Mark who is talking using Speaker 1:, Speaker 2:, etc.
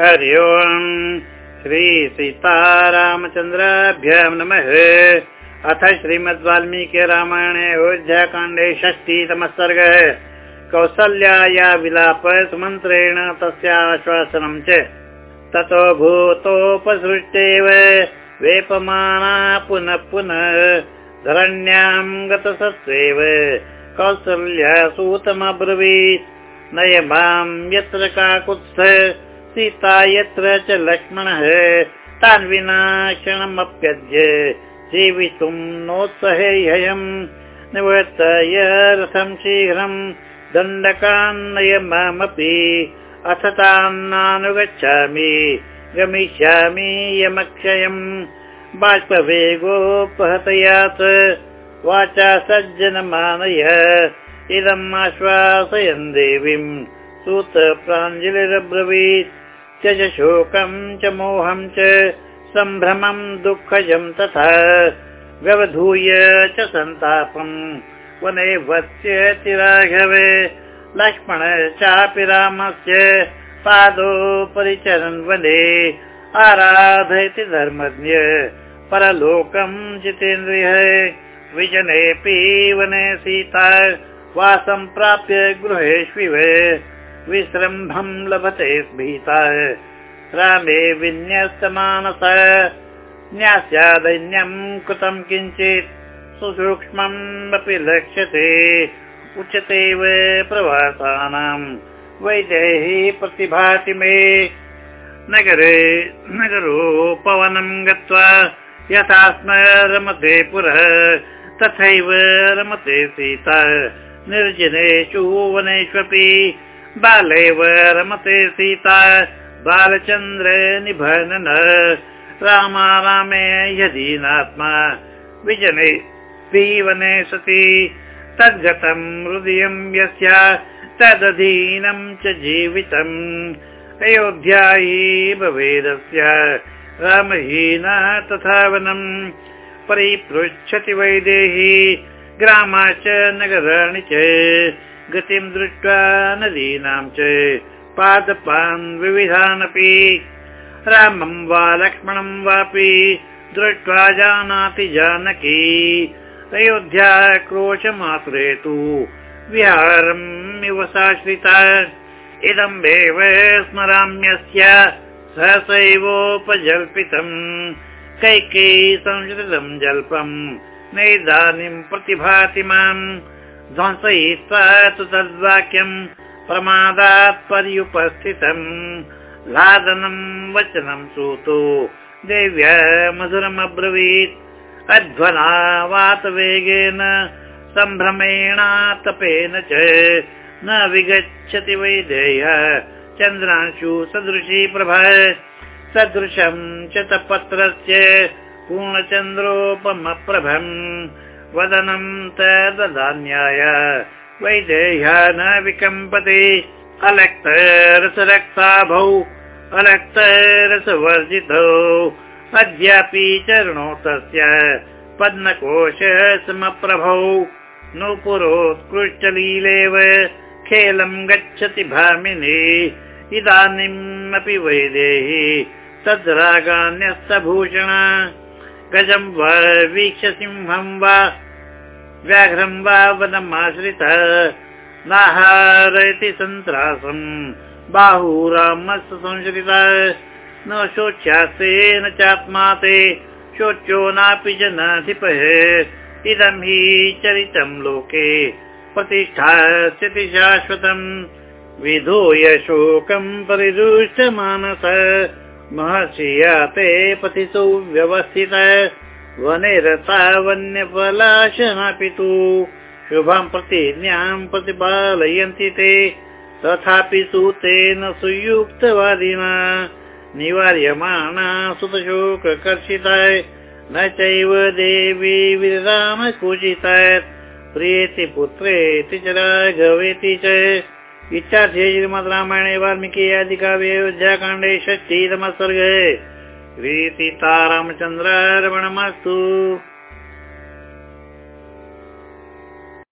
Speaker 1: हरि ओम्। श्रीसीतारामचन्द्राभ्यां नमः। अथ श्रीमद् वाल्मीकि रामायणे अयोध्याकाण्डे षष्टितमः सर्गः। कौसल्याया विलाप सुमन्त्रेण तस्याश्वासनं च। ततो भूतोपसृष्टेव वेपमाना पुनः पुनः धरण्यां गतसत्त्वेव। कौसल्या सूतमब्रवीत्। नय मां यत्र काकुत्स्थ सीता यत्र च लक्ष्मणः। तान् विना क्षणमप्यद्य जीवितुं नोत्सहेयम् निवर्तय रथं शीघ्रं दण्डकान्नय मामपि। अथ तान्नानुगच्छामि। गमिष्यामि यमक्षयम्। बाष्पवेगोपहतया च वाचा सज्जनमानय। इदम् आश्वासयन् देवीम्। सूत प्राञ्जलिरब्रवीत् त्यज शोकम् च मोहम् च सम्भ्रमम् दुःखजम् तथा व्यवधूय च सन्तापम् वने वत्स्यति राघवे लक्ष्मण चापि रामस्य पादोपरिचरन् वने आराधयति धर्मज्ञ परलोकम् जितेन्द्रिय विजनेऽपि वने सीता वासं प्राप्य गृहेष्विव विसृम्भम् लभते भीता। रामे विन्यस्तमानस। न्यास्यादैन्यम् कृतम् किञ्चित्। सुसूक्ष्मम् अपि लक्ष्यते। उच्यतेव प्रवासानाम्। वैदेही प्रतिभाति मे। नगरे नगरोपवनम् गत्वा यथा स्म रमते पुरः। तथैव रमते सीता। निर्जनेषु वनेष्वपि बालैव रमते सीता बालचन्द्र निभनन। रामा रामे यदीनात्मा विजने वने सति। तद्गतम् हृदयम् यस्य तदधीनम् च जीवितम् अयोध्या हि भवेदस्य रामहीना तथा वनम् परिपृच्छति वैदेही ग्रामा च नगराणि च गतिम् दृष्ट्वा नदीनां च पादपान् विविधानपि। रामम् वा लक्ष्मणम् वापि दृष्ट्वा जानाति जानकी। अयोध्या क्रोशमात्रे तु विहारम् इव साश्रिता इदमेव स्मराम्यस्य सहसैवोपजल्पितम् कैकेयी संस्कृतम् जल्पम् नैदानीम् प्रतिभाति माम् ध्वंसयित्वा तु तद्वाक्यम् प्रमादात् पर्युपस्थितम् लादनम् वचनम् सूतो। देव्या मधुरमब्रवीत्। अध्वना वातवेगेन सम्भ्रमेणातपेन च न विगच्छति वैदेय चन्द्रांशु सदृशी प्रभ। सदृशम् च तपत्रस्य पूर्णचन्द्रोपमप्रभम् वदनम् तदधान्याय वैदेह्या न विकम्पते अलक्तरसरक्ताभौ अलक्तरसवर्जितौ। अद्यापि चरणो तस्य पद्मकोश समप्रभौ। नूपुरोत्कृष्टलीलेव खेलम् गच्छति भामिनी। इदानीमपि वैदेही तद्रागान्यस्तभूषण गजम् वा वीक्ष्य सिंहम् वा व्याघ्रम् वा वनमाश्रित नाहारयति सन्त्रासम् बाहुरामस्य संश्रित न शोच्यास्ते न चात्मा ते शोच्यो नापि जनाधिपः। इदम् हि चरितम् लोके प्रतिष्ठास्यति शाश्वतम्। विधूय शोकम् परिदृष्टमानस महर्षि याते पतितौ व्यवस्थित। वने रता वन्यपलाशनापि तु शुभम् प्रतिज्ञाम् प्रतिपालयन्ति ते। तथापि सूतेन सुयुक्तवादिना। निवार्यमाणा सुतशोककर्षिता न चैव देवी विराम कुचित प्रियेति पुत्रेति च राघवेति च इच्छार्थे श्रीमद् रामायणे वाल्मीकि आदिकाव्ये अयोध्याकाण्डे षष्टितमः सर्गे। श्रीसीतारामचन्द्रार्पणमस्तु